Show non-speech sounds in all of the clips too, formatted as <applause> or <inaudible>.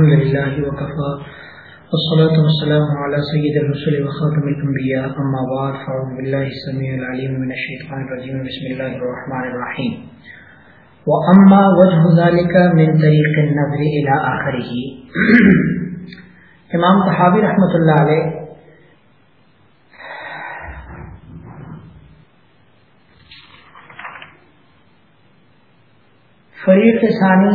الحمد لله وكفى، والصلاة والسلام على سيد الرسل وخاتم الأنبياء، أما بعد، فأعوذ بالله السميع العليم من الشيطان الرجيم، بسم الله الرحمن الرحيم. وأما وجه ذلك من طريق النظر إلى آخره. امام تحابی رحمۃ اللہ علیہ فریق ثانی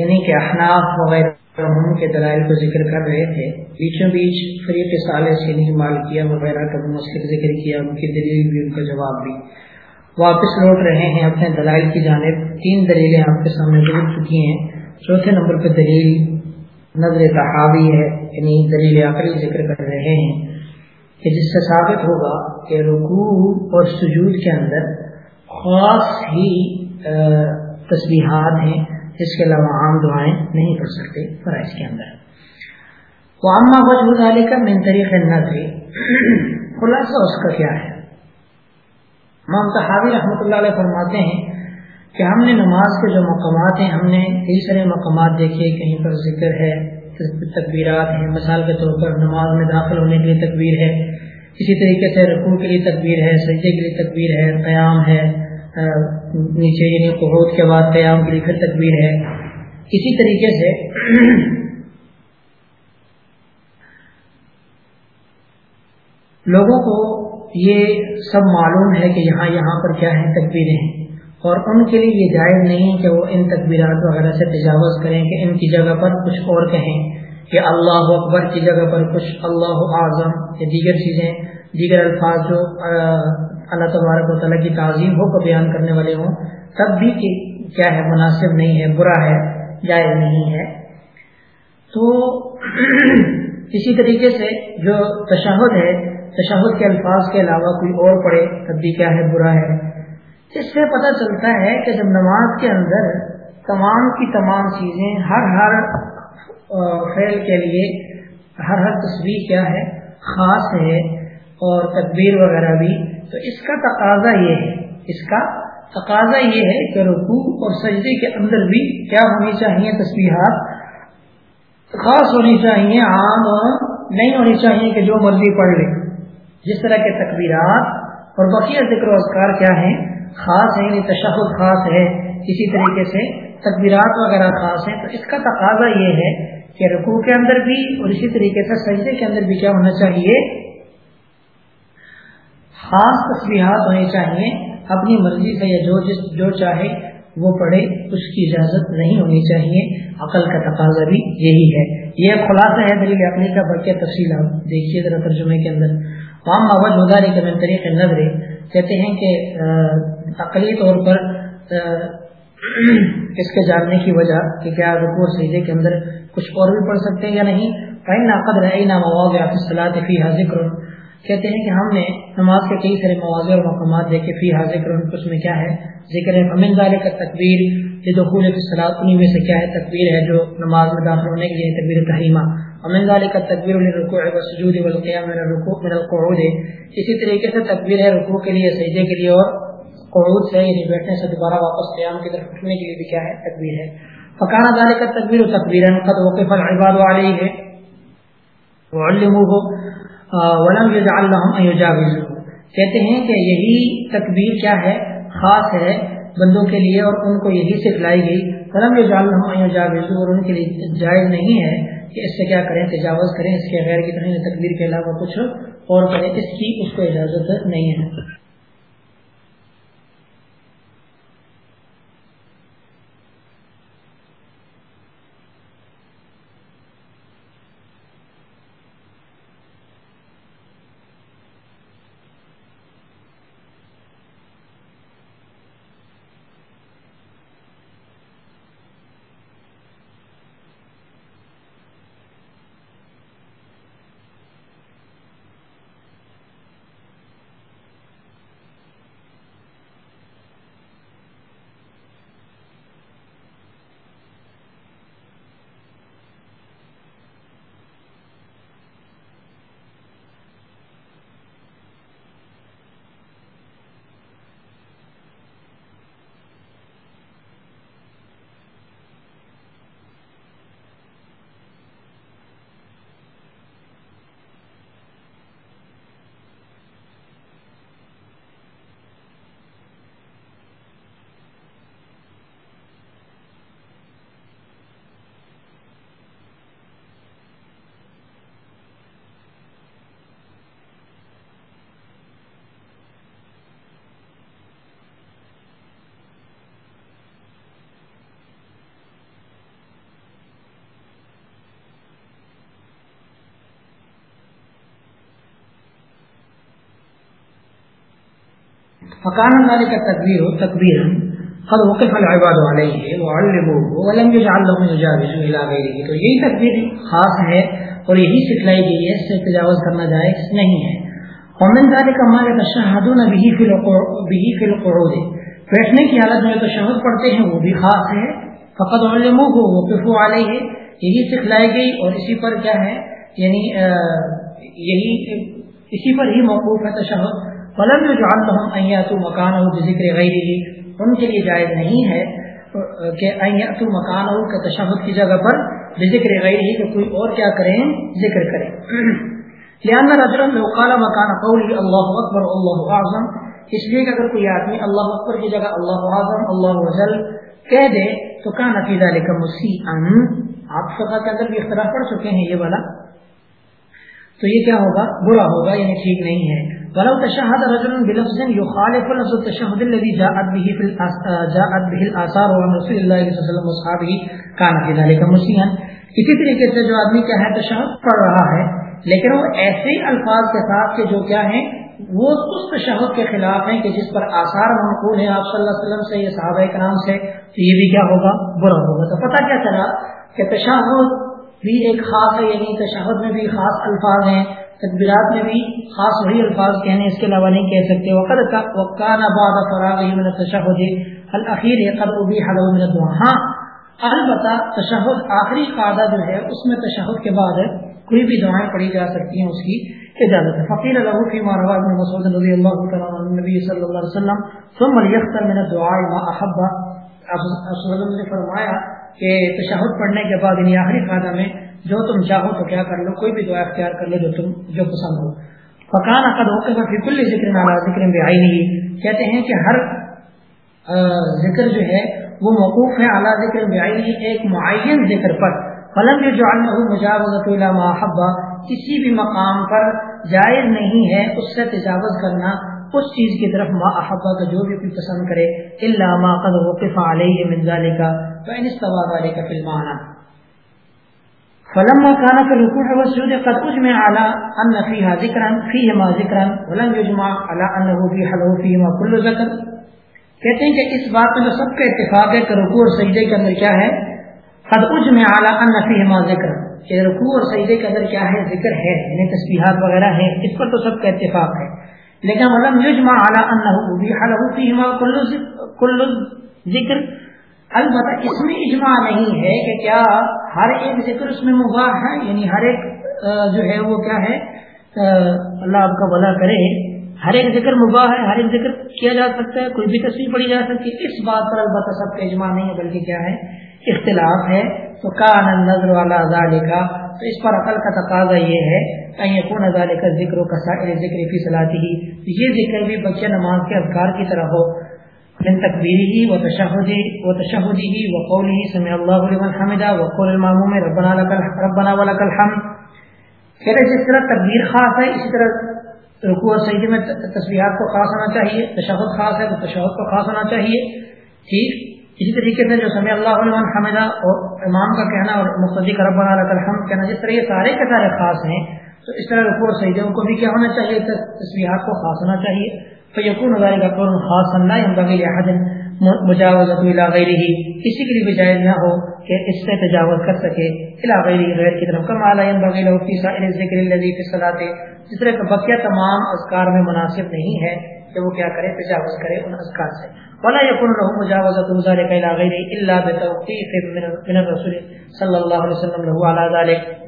یعنی کہ احناف وغیرہ کے دلائل کو ذکر کر رہے تھے۔ بیچوں بیچ فریق سالس یعنی مالکیہ وغیرہ کا مسئلہ ذکر کیا، ان کی دلیل بھی، ان کا جواب بھی۔ واپس لوٹ رہے ہیں اپنے دلائل کی جانب۔ تین دلیلیں آپ کے سامنے گزر چکی ہیں۔ چوتھے نمبر پہ دلیل نظر تحاوی ہے یعنی دلیل عقلی ذکر کر رہے ہیں کہ جس سے ثابت ہوگا کہ رکوع اور سجود کے اندر خاص ہی تصویحات ہیں۔ اس کے علاوہ عام دعائیں نہیں پڑھ سکتے فرائض کے اندر۔ وہ وجہ ڈالے کا من طریق نظر خلاصہ اس کا کیا ہے؟ مام صحابی رحمۃ اللہ علیہ فرماتے ہیں کہ ہم نے نماز کے جو مقامات ہیں، ہم نے کئی سارے مقامات دیکھے، کہیں پر ذکر ہے، تکبیرات ہیں۔ مثال کے طور پر نماز میں داخل ہونے کے لیے تکبیر ہے، اسی طریقے سے رقو کے لیے تکبیر ہے، سجدے کے لیے تکبیر ہے، قیام ہے۔ نیچے یعنی قبوت کے بعد قیام کے لیے پھر تکبیر ہے۔ اسی طریقے سے <clears throat> لوگوں کو یہ سب معلوم ہے کہ یہاں یہاں پر کیا ہے تکبیریں۔ ہیں اور ان کے لیے یہ جائز نہیں کہ وہ ان تکبیرات وغیرہ سے تجاوز کریں کہ ان کی جگہ پر کچھ اور کہیں کہ اللہ اکبر کی جگہ پر کچھ اللہ اعظم یا دیگر چیزیں، دیگر الفاظ جو اللہ تبارک و تعالیٰ کی تعظیم ہو کو بیان کرنے والے ہوں، تب بھی کیا ہے، مناسب نہیں ہے، برا ہے، جائز نہیں ہے۔ تو <clears throat> اسی طریقے سے جو تشہد ہے، تشہد کے الفاظ کے علاوہ کوئی اور پڑھے، تب بھی کیا ہے، برا ہے۔ اس سے پتہ چلتا ہے کہ جب نماز کے اندر تمام کی تمام چیزیں ہر ہر فعل کے لیے ہر ہر تصویر کیا ہے، خاص ہے اور تقبیر وغیرہ بھی تو اس کا تقاضا یہ ہے، اس کا تقاضا یہ ہے کہ رکوع اور سجدے کے اندر بھی کیا ہونی چاہیے تصویرات خاص ہونی چاہیے، عام، نہیں ہونی چاہیے کہ جو مرضی پڑھ لے۔ جس طرح کے تقبیرات اور بقیہ ذکر و اذکار کیا ہیں، خاص ہے یعنی تشہد خاص ہے، اسی طریقے سے تقبیرات وغیرہ خاص ہیں۔ تو اس کا تقاضا یہ ہے کہ رقو کے اندر بھی اور اسی طریقے سے سجدے کے اندر بھی کیا ہونا چاہیے خاص تصویرات ہونی چاہیے اپنی مرضی سے یا جو جس جو چاہے، وہ پڑھے، اس کی اجازت نہیں ہونی چاہیے عقل کا تقاضا بھی یہی ہے۔ یہ خلاصہ ہے دلیل عقلی کا، بلکہ تفصیل آپ دیکھیے ذرا ترجمے کے اندر۔ وام آواز مداری کے میں طریقے نظر کہتے ہیں کہ عقلی طور پر <clears throat> اس کے جاننے کی وجہ کہ کیا رکو سیدے کے اندر کچھ اور بھی پڑھ سکتے ہیں یا نہیں۔ فائن ناقد رہی نہ مواضع صلاح فی ذکر کہتے ہیں کہ ہم نے نماز کے کئی سارے مواضع اور مقامات دیکھے، فی ذکر اس میں کیا ہے؟ ذکر ہے امن ظال کا تقبیر یہ دخول کی صلاح انہیں میں سے کیا ہے؟ تقبیر ہے جو نماز میں داخل ہونے کے لیے یعنی تقبیر تحریمہ امن ظال کا تقبیر الرکوع وسجود والقیام من الرکوع، من القعود۔ اسی طریقے سے تقبیر ہے رکوع کے لیے، سجدے کے لیے اور قعود سے یعنی بیٹھنے سے دوبارہ واپس قیام کی طرف اٹھنے کے لیے بھی کیا ہے؟ تکبیر ہے۔ فکان ذالک التکبیر تکبیرا قد وقف العباد علیہ، وعلموه ولم يجعل لهم ان يجاوزوا۔ کہتے ہیں کہ یہی تکبیر کیا ہے؟ خاص ہے بندوں کے لیے اور ان کو یہی سکھلائی گئی۔ ولم يجعل لهم ان يجاوزوا۔ اور ان کے لیے جائز نہیں ہے کہ اس سے کیا کریں؟ تجاوز کریں۔ اس کے غیر کی طرح تکبیر کے علاوہ کچھ اور کریں۔ اس کی اس کو اجازت نہیں ہے۔ فقان اللہ کا تقبیر ہو تقبیر قد وقف العباد علیہ وعلموه ولم يجعل لهم الى تو یہی تقبیر خاص ہے اور یہی سکھلائی گئی ہے اس سے تجاوز کرنا جائز نہیں ہے. ومن ذلك ما يتشهدون به في به في القعود. بیٹھنے کی حالت میں تشہد پڑھتے ہیں وہ بھی خاص ہے. فقد علموه وقفوا علیہ یہی سکھلائی گئی اور اسی پر کیا ہے؟ یعنی یہی، اسی پر ہی موقوف ہے تشہد. ولم يجعل لهم ان ياتوا مكانه بذكر غیره ان کے لیے جائز نہیں ہے کہ تو مکان ہو کہ تشہد کی جگہ پر ذکر غیر ہی کہ کوئی اور کیا کریں، ذکر کریں۔ لہٰذا رجرم قال مکان قولی اللہ اکبر اللہ اعظم اس لیے کہ اگر کوئی آدمی اللہ اکبر کی جگہ اللہ اعظم اللہ وزل کہہ دے، تو کہاں نفیز علیہ کا مسیح آپ فقہ کے اندر بھی اختلاف پڑھ چکے ہیں یہ والا، تو یہ کیا ہوگا؟ برا ہوگا یعنی ٹھیک نہیں ہے۔ ولو تشهد رجل بلفظ يخالف لفظ التشهد الذي جاءت به في جاءت به الاثار عن رسول الله صلى الله عليه وسلم واصحابه كان في ذلك مسيئا. اسی طریقے سے جو آدمی کیا ہے، تشہد پڑھ رہا ہے، لیکن وہ ایسے الفاظ کے ساتھ کہ جو کیا ہیں، وہ اس تشہد کے خلاف ہیں کہ جس پر آثار منقول ہیں۔ آپ صلی اللہ علیہ وسلم سے، یہ صحابہ کرام سے، تو یہ بھی کیا ہوگا؟ برا ہوگا۔ تو پتہ کیا چلا کہ تشہد بھی ایک خاص ہے یعنی تشہد میں بھی خاص الفاظ ہیں۔ تدبیرات میں بھی خاص وہی الفاظ کہنے اس کے علاوہ نہیں کہہ سکتے. وقت وقان بعد فراغ من التشہد الاخیر قد ابیح له من الدعاء. ہاں البتہ تشہد آخری قاعدہ جو ہے، اس میں تشہد کے بعد کوئی بھی دعائیں پڑھی جا سکتی ہیں اس کی اجازت ہے. فقیر له فيما رواه ابن مسعود رضی اللہ تعالی عنہ النبي صلی اللہ علیہ وسلم، ثم يختم من الدعاء ما احب اب نے فرمایا کہ تشہد پڑھنے کے بعد یعنی آخری قاعدہ میں جو تم چاہو تو کیا کر لو، کوئی بھی دعا اختیار کر لو جو تم، جو پسند ہو۔ فقان عقد ہو کے فی ذکر نالا ذکر میں آئی نہیں کہتے ہیں کہ ہر ذکر جو ہے، وہ موقوف ہے اعلیٰ ذکر میں آئی ایک معین ذکر پر۔ فلم جو جو مجاوزت کسی بھی مقام پر جائز نہیں ہے اس سے تجاوز کرنا، اس چیز کی طرف ما احبا کا جو بھی کوئی پسند کرے۔ اللہ ما قد وقف علیہ من ذالک فإن استوى ذلك في المعنى۔ فلما كان في الركوع والسجود قد اجمع على ان فيها ذكرا، فيهما ذكرا، ولم يجمع على انه في حلو فيهما كل ذكر. کہتے ہیں کہ اس بات میں سب کا اتفاق ہے کہ رکوع اور سجدے کے اندر کیا ہے؟ قد اجمع على ان فيهما ذکر. کہ رکوع اور سجدے کے اندر کیا ہے؟ ذکر ہے یعنی تسبیحات وغیرہ ہیں، اس پر تو سب کا اتفاق ہے۔ لیکن ولم يجمع على انه في حلو فيهما كل كل ذکر البتہ اس میں اجماع نہیں ہے کہ کیا ہر ایک ذکر اس میں مباح ہے یعنی ہر ایک جو ہے وہ کیا ہے اللہ آپ کا بلا کرے۔ ہر ایک ذکر مباح ہے، ہر ایک ذکر کیا جا سکتا ہے، کوئی بھی تصویر پڑی جا سکتی ہے۔ اس بات پر البتہ سب کا اجماع نہیں ہے، بلکہ کیا ہے، اختلاف ہے۔ تو کان نظر والا ازال کا تو اس پر عقل کا تقاضا یہ ہے کہ کون ازال کا ذکر و کسائر ذکر فی صلاحی ہی یہ ذکر بھی بچے نماز کے اذکار کی طرح ہو۔ من تكبيره وتشهده وتشهده وقوله سمع الله لمن حمده وقول الماموم ربنا لك ربنا ولك الحمد. پھر جس طرح تکبیر خاص ہے، اسی طرح رکوع اور سجدے میں تسبیحات کو خاص ہونا چاہیے، تشہد خاص ہے تو تشہد کو خاص ہونا چاہیے، ٹھیک؟ اسی طریقے سے جو سمع اللہ لمن حمدہ اور امام کا کہنا اور مقتدی کا ربنا لك الحمد کہنا، جس طرح یہ سارے کے سارے خاص ہیں، تو اس طرح رکوع اور سجدے کو بھی کیا ہونا چاہیے؟ تسبیحات کو خاص ہونا چاہیے۔ فیقون ذلك قول خاصا، لا ينبغي لاحد مجاوزت الى غیره کسی کے لیے بھی جائز نہ ہو کہ اس سے تجاوز کر سکے۔ الى غیره غیر کی طرف۔ کما لا ينبغي له في سائر الذکر الذي في الصلاه جس طرح کہ بقیہ تمام اذکار میں مناسب نہیں ہے کہ وہ کیا کرے، تجاوز کرے ان اذکار سے۔ ولا يكون له مجاوزت ذلك الى غیره الا بتوقيف من الرسول صلی اللہ علیہ وسلم له على ذلك۔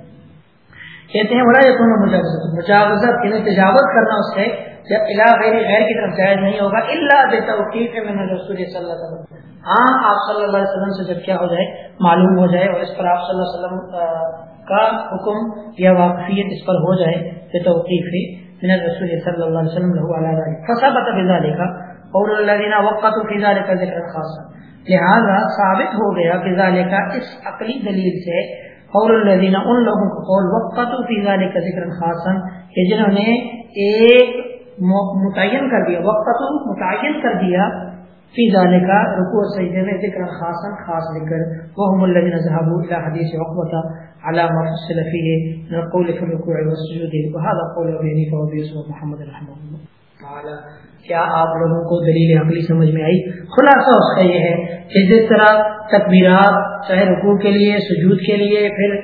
کہتے ہیں، ولا يكون مجاوزت مجاوزت یعنی تجاوز کرنا اس سے جب الہ غیر غیر کی طرف جائز نہیں ہوگا اللہ بے توقیف میں نے رسول صلی اللہ علیہ وسلم۔ ہاں آپ صلی اللہ علیہ وسلم سے جب کیا ہو جائے، معلوم ہو جائے اور اس پر آپ صلی اللہ علیہ وسلم کا حکم یا واقفیت اس پر ہو جائے بے توقیف من رسول صلی اللہ علیہ وسلم لہو علیہ وسلم فصابت بذالکا اور الذین وقتوا فی ذلک ذکر خاصا۔ لہذا ثابت ہو گیا کہ ذالکا اس عقلی دلیل سے اور الذین، ان لوگوں کو قول وقتوا فی ذلک ذکر خاصا کہ جنہوں نے ایک متعین کر دیا وقت متعین کر دیا۔ فی ذالک کا رکوع سجدے میں ذکر خاصا خاص ذکر۔ وهم الذين ذهبوا الى حديث عقبه على ما فصل فيه من القول في الركوع والسجود وهذا قول ابي حنيفه وابي يوسف محمد رحمه الله کیا آپ لوگوں کو دلیل عقلی سمجھ میں آئی؟ خلاصہ اس کا یہ ہے کہ جس طرح تکبیرات، چاہے رکوع کے لیے، سجود کے لیے، پھر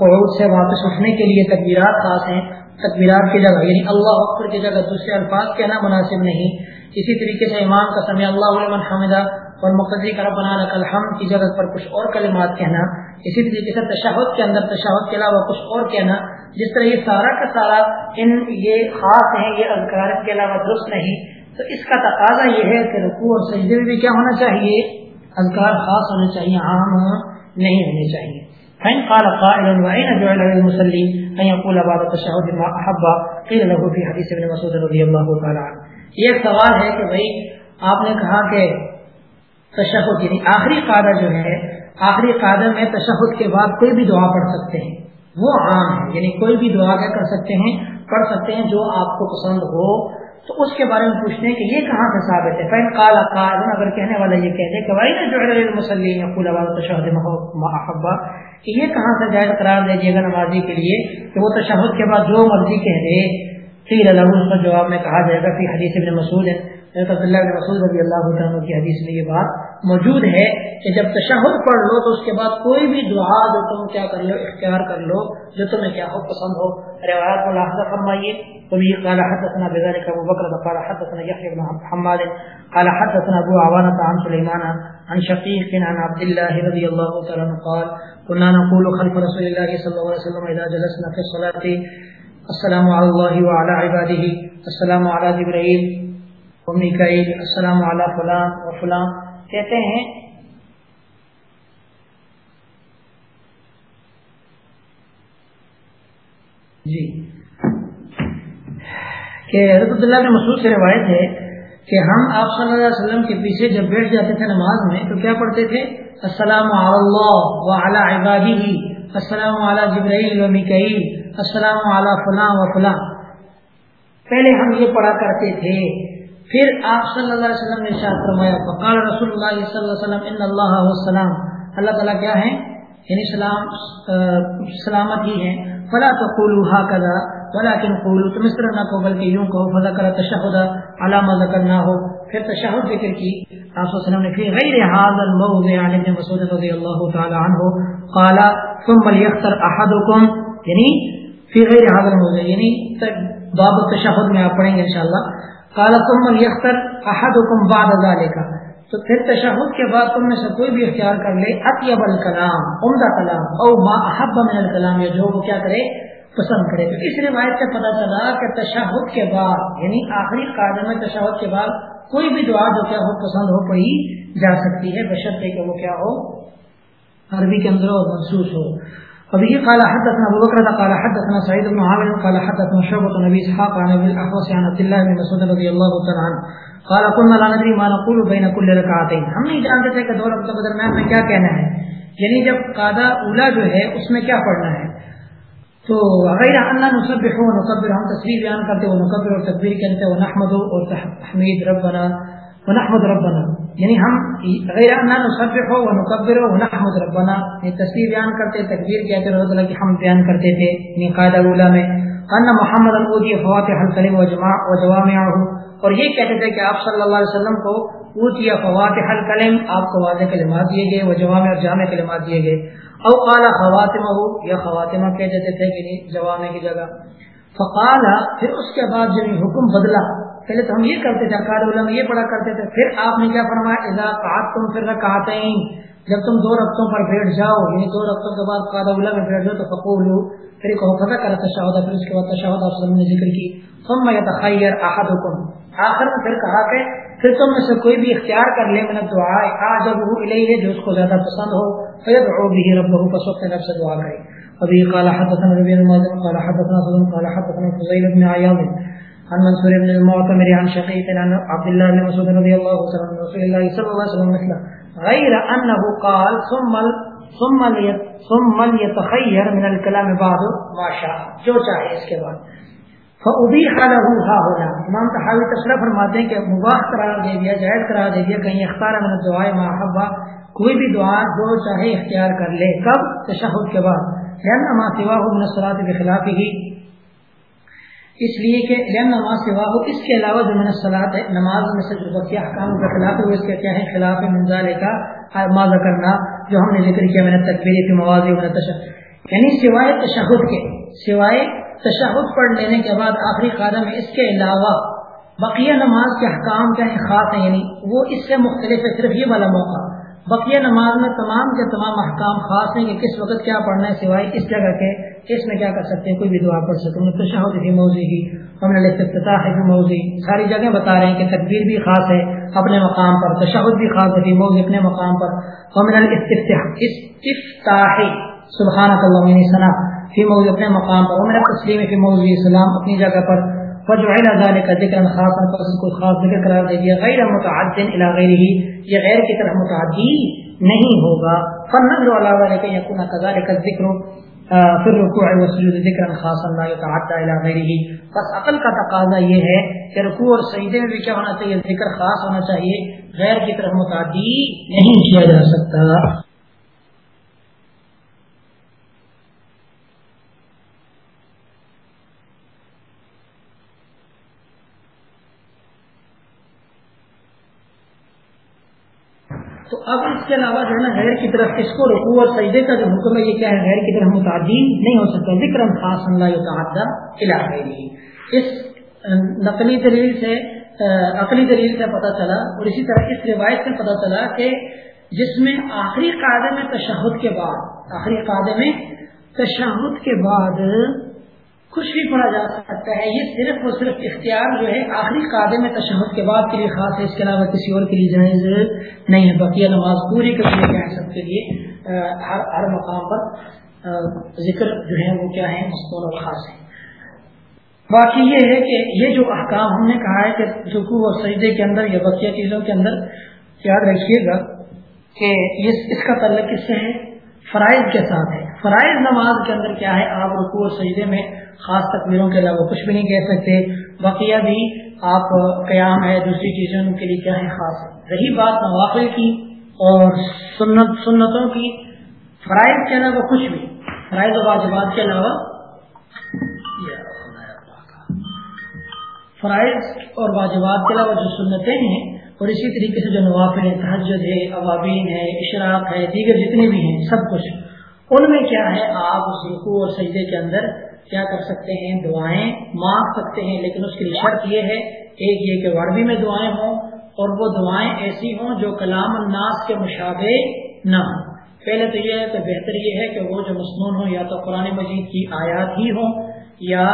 قعود سے واپس اٹھنے کے لیے تکبیرات خاص ہیں تکبیرات کی جگہ یعنی اللہ اکبر کی جگہ، دوسرے الفاظ کہنا مناسب نہیں۔ اسی طریقے سے امام کا سمع اللہ علم حمدہ اور مقدری کا ربنا لک الحمد کی جگہ پر کچھ اور کلمات کہنا۔ اسی طریقے سے تشہد کے اندر، تشہد کے علاوہ کچھ اور کہنا۔ جس طرح یہ سارا کا سارا ان یہ خاص ہیں، یہ اذکار کے علاوہ درست نہیں۔ تو اس کا تقاضا یہ ہے کہ رکوع اور سجدے میں بھی کیا ہونا چاہیے؟ اذکار خاص ہونے چاہیے، عام نہیں ہونے چاہیے۔ فإن قال قائل وأين جعل للمصلي أن يقول بعد التشهد ما أحب. قيل له في حديث ابن مسعود رضي الله تعالى عنه. یہ سوال ہے کہ بھائی، آپ نے کہا کہ تشہد یعنی آخری قاعدہ جو ہے، آخری قاعدہ میں تشہد کے بعد کوئی بھی دعا پڑھ سکتے ہیں۔ وہ عام ہے یعنی کوئی بھی دعا کیا کر سکتے ہیں، پڑھ سکتے ہیں جو آپ کو پسند ہو۔ تو اس کے بارے میں پوچھتے ہیں کہ یہ کہاں سے ثابت ہے؟ فین کالا قائم اگر کہنے والا یہ کہتے کہ بھائی نا جو مسلم تشہد محبا کہ یہ کہاں سے جائز قرار دے دیے گا نمازی کے لیے؟ کہ وہ تشہد کے بعد جو مرضی کہہ دے۔ پھر اللہ اس کا جواب میں کہا جائے گا کہ حدیث ابن مسعود ہے۔ حضرت اللہ بن مسعود رضی اللہ عنہ کی حدیث میں یہ بات موجود ہے۔ کہ جب تشہد پڑھ لو تو اس کے بعد کوئی بھی دعا جو تم کیا کر لو، اختیار کر لو، جو تمہیں کیا ہو پسند ہو۔ روایات کو لاحظہ فرمائیے وبه قال حدثنا بذلك ابو بكر قال حدثنا يحيى بن محمد قال حدثنا ابو عوانة عن سليمان عن شقيق عن عبد الله رضي الله تعالى عنه قال كنا نقول خلف رسول الله صلى الله عليه وسلم اذا جلسنا في الصلاه السلام على الله وعلى عباده السلام على جبرائيل السلام علیہ فلاں و فلاں کہتے ہیں جی۔ کہ حضرت اللہ کے مسعود سے روایت ہے کہ ہم آپ صلی اللہ علیہ وسلم کے پیچھے جب بیٹھ جاتے تھے نماز میں، تو کیا پڑھتے تھے؟ السلام اللہ و اعلیٰ عبادی السلام علیہ جبرائیل و مکئی السلام علیہ فلاں و فلاں۔ پہلے ہم یہ پڑھا کرتے تھے۔ پھر آپ صلی اللہ علیہ وسلم نے ارشاد فرمایا، فقال رسول اللہ صلی اللہ علیہ وسلم، ان اللہ والسلام اللہ تعالیٰ کیا ہے یعنی سلام سلامت ہی ہے فلا تقولوا هكذا، ولكن قولوا تم اس طرح نہ کہو، بلکہ یوں کہو فذكر التشهد على ما ذكرناه پھر تشہد ذکر کی، آپ صلی اللہ علیہ وسلم نے پھر غیر هذا الموضع عن ابن مسعود رضی اللہ تعالی عنہ قال ثم ليختر احدكم. یعنی فی غیر هذا الموضع یعنی باب التشہد میں آپ پڑھیں گے انشاءاللہ. کالا تم یختر احد حکم بعد ذالکا تو پھر تشہد کے بعد تم میں سے کوئی بھی اختیار کر لے، اطیب الکلام، عمدہ کلام، او ما احب من الکلام، یا جو وہ کیا کرے، پسند کرے۔ تو اس روایت سے پتہ چلا کہ تشہد کے بعد یعنی آخری قاعدے میں تشہد کے بعد کوئی بھی دعا جو کیا ہو، پسند ہو پڑی جا سکتی ہے۔ بشرطے کہ وہ کیا ہو، عربی کے اندر اور محسوس ہو۔ وبه قال حدثنا ابو بكر، قال حدثنا سعيد بن عامر، قال حدثنا شعبة بن ابي اسحاق عن ابي الاحوص عن عبد الله بن مسعود رضي الله تعالى عنه. قال قلنا لا ندري ما نقول بين كل ركعتين. ہم نہیں جانتے تھے کہ دو رکعتوں کے درمیان میں کیا کہنا ہے؟ یعنی جب قاعدہ اولا جو ہے، اس میں کیا پڑھنا ہے؟ تو غیر ان نسبح و نکبر، ہم تصویر بیان کرتے وہ نکبر اور تکبیر کہتے ہیں نحمد اور تحمید ربنا ونحمد ربنا۔ یعنی ہم غیر نسبح و نکبر و نحمد ربنا، یہ تصویر بیان کرتے، تکبیر کہتے رضی اللہ کی ہم بیان کرتے تھے یعنی قاعدہ اولا میں۔ ان محمد الودی فواتح الکلم و جماع و جوامعہ۔ اور یہ کہتے تھے کہ آپ صلی اللہ علیہ وسلم کو اوتیا فواتح الکلم، آپ کو واضح کلمات دیے گئے، و جوامع اور جامع کلمات دیے گئے۔ او قال خواتمہ، یا خواتمہ کہہ دیتے تھے کہ جوامع کی جگہ۔ فقال پھر اس کے بعد جب حکم بدلا۔ پہلے تو ہم یہ کرتے تھے اکار علم یہ پڑھا کرتے تھے۔ پھر آپ نے کیا فرمایا؟ اذا قعد تم پھر رکعتے جب تم دو رقطوں پر بیٹھ جاؤ یعنی دو رقطوں کے بعد قاد اولا میں بیٹھ جاؤ، تو فقول پھر ایک حفظہ کرا تشاہدہ پھر اس کے بعد تشاہد آپ نے ذکر کی۔ ثم يتخير احدكم آخر میں پھر کہا کہ پھر تم میں سے کوئی بھی اختیار کر لے من دعا آ جب اعجبه الیہ، جو اس کو زیادہ پسند ہو، فیدعو به ربه پس وقت رب سے دعا کرے۔ ابھی قال حدثنا ربيع المازن قال حدثنا سلم قال حدثنا فضيل بن عياض عن منصور بن المعتمر عن شقيق عن عبد الله بن مسعود رضي الله عنه عن رسول الله صلى الله عليه وسلم مثله، غير انه قال ثم ثم ثم يتخير من الكلام بعد ما شاء. جو چاہے اس کے بعد. فابيح له ها هنا. امام طحاوی تشریح فرماتے ہیں کہ مباح قرار دے دیا جائز قرار دے دیا، کہیں اختار من الدعاء ما حبا کوئی بھی دعا جو چاہے اختیار کر لے، کب؟ تشہد کے بعد. لان ما سواه من اس لیے کہ لم نماز سوا ہو اس کے علاوہ جو میں ہے نماز میں سے جو بقیہ احکام کا خلاف ہے وہ اس کے کیا ہے خلاف منظال کا ماضا کرنا جو ہم نے ذکر کیا میں نے تقبیر کی مواد یعنی سوائے تشہد کے، سوائے تشہد پڑھ لینے کے بعد آخری قدم میں اس کے علاوہ بقیہ نماز کے احکام کیا ہیں؟ خاص ہیں یعنی وہ اس سے مختلف ہے، صرف یہ والا موقع. بقیہ نماز میں تمام کے تمام احکام خاص ہیں کہ کس وقت کیا پڑھنا ہے سوائے اس جگہ کے، اس میں کیا کر سکتے ہیں؟ کوئی بھی دعا پڑھ سکتے ہیں۔ تشہد بھی موضوع ہی، ہم نے افتتاح ہے بھی موضوع ساری جگہ بتا رہے ہیں کہ تقبیر بھی خاص ہے اپنے مقام پر، تشہد بھی خاص ہے موضوع اپنے مقام پر۔ ہم نے استفتاح سبحان اللہ ثنا یعنی فی موضوع اپنے مقام پر۔ ہم نے تسلیم فی موضوع اسلام اپنی جگہ پر۔ فجعل ذلك ذکر خاصا، پس کو خاص ذکر قرار دے دیا، غیر متعد الى غیره، یہ غیر کی طرف متعدی نہیں ہوگا۔ فنظر على ذلك يكون كذلك الذکر في الركوع والسجود ذکر خاصا، لا يتعدى الى غیره۔ پس عقل کا تقاضا یہ ہے کہ رکوع اور سجدے میں بھی کیا ہونا چاہیے، ذکر خاص ہونا چاہیے، غیر کی طرف متعدی نہیں کیا جا سکتا تو اب اس کے علاوہ جو ہے نا غیر کی طرف اس کو رکوع اور سجدے کا جو حکم ہے، یہ کیا ہے؟ غیر کی طرف متعدین نہیں ہو سکتا۔ ذکر خاص اللہ علاقے اس نقلی دلیل سے، عقلی دلیل سے پتہ چلا اور اسی طرح اس روایت سے پتہ چلا کہ جس میں آخری قاعدے میں تشہد کے بعد، آخری قاعدے میں تشہد کے بعد کچھ بھی پڑھا جا سکتا ہے، یہ صرف اور صرف اختیار جو ہے آخری قاعدے میں تشہد کے بعد کے لیے خاص ہے، اس کے علاوہ کسی اور کے لیے جائز نہیں ہے بقیہ نماز پوری کے لیے سب کے لیے ہر ہر مقام پر ذکر جو ہے وہ کیا ہے، مستول اور خاص ہے۔ باقی یہ ہے کہ یہ جو احکام ہم نے کہا ہے کہ رکوع اور سجدے کے اندر یا بقیہ چیزوں کے اندر یاد رکھیے گا کہ اس کا تعلق کس سے ہے؟ فرائض کے ساتھ ہے۔ فرائض نماز کے اندر کیا ہے؟ آپ رکوع اور سجدے میں خاص تقریروں کے علاوہ کچھ بھی نہیں کہہ سکتے۔ بقیہ بھی آپ قیام ہے، دوسری چیزوں کے لیے کیا ہے خاص۔ رہی بات نوافل کی اور سنت سنتوں کی۔ فرائض کے علاوہ کچھ بھی۔ فرائض و واجبات کے علاوہ۔ فرائض اور واجبات کے علاوہ جو سنتیں ہیں، اور اسی طریقے سے جو نوافل ہیں تحجد ہے عوابین ہے، اشراق ہے، دیگر جتنے بھی ہیں، سب کچھ۔ ان میں کیا ہے؟ آپ رکو اور سجدے کے اندر کیا کر سکتے ہیں؟ دعائیں مانگ سکتے ہیں، لیکن اس کی شرط یہ ہے، ایک یہ کہ وردی میں دعائیں ہوں اور وہ دعائیں ایسی ہوں جو کلام الناس کے مشابہ نہ ہوں۔ پہلے تو یہ ہے کہ بہتر یہ ہے کہ وہ جو مصنون ہوں، یا تو قرآن مجید کی آیات ہی ہوں، یا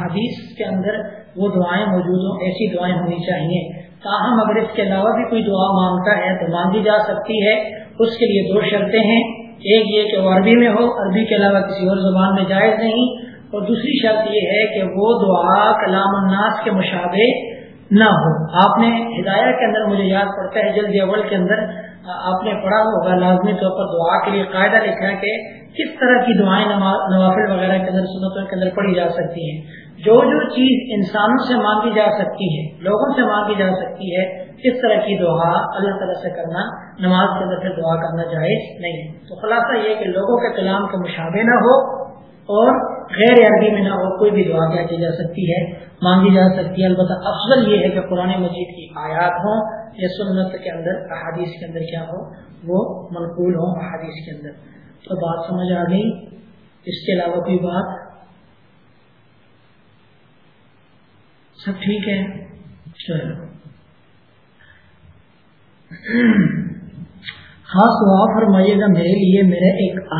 حدیث کے اندر وہ دعائیں موجود ہوں، ایسی دعائیں ہونی چاہیے۔ تاہم اگر اس کے علاوہ بھی کوئی دعا مانگتا ہے تو مانگی جا سکتی ہے۔ اس کے لیے دو شرطیں ہیں۔ ایک یہ کہ وہ عربی میں ہو، عربی کے علاوہ کسی اور زبان میں جائز نہیں۔ اور دوسری شرط یہ ہے کہ وہ دعا کلام الناس کے مشابہ نہ ہو۔ آپ نے ہدایہ کے اندر مجھے یاد پڑتا ہے جلدی اول کے اندر آپ نے پڑھا ہوگا، لازمی طور پر دعا کے لیے قاعدہ لکھا ہے کہ کس طرح کی دعائیں نوافل وغیرہ کے اندر سنتوں کے اندر پڑھی جا سکتی ہیں۔ جو جو چیز انسانوں سے مانگی جا سکتی ہے، لوگوں سے مانگی جا سکتی ہے، اس طرح کی دعا اللہ تعالیٰ سے کرنا، نماز کے اندر سے دعا کرنا جائز نہیں۔ تو خلاصہ یہ کہ لوگوں کے کلام کے مشابہ نہ ہو اور غیر عربی میں نہ ہو کوئی بھی دعا کیا کی جا سکتی ہے، مانگی جا سکتی ہے۔ البتہ افضل یہ ہے کہ قرآن مجید کی آیات ہوں یا سنت کے اندر، احادیث کے اندر کیا ہو، وہ منقول ہوں احادیث کے اندر۔ تو بات سمجھ آ گئی؟ اس کے علاوہ کوئی بات؟ سب ٹھیک ہے؟ چلو۔ خاص دعا فرمائیے گا میرے لیے، میرے ایک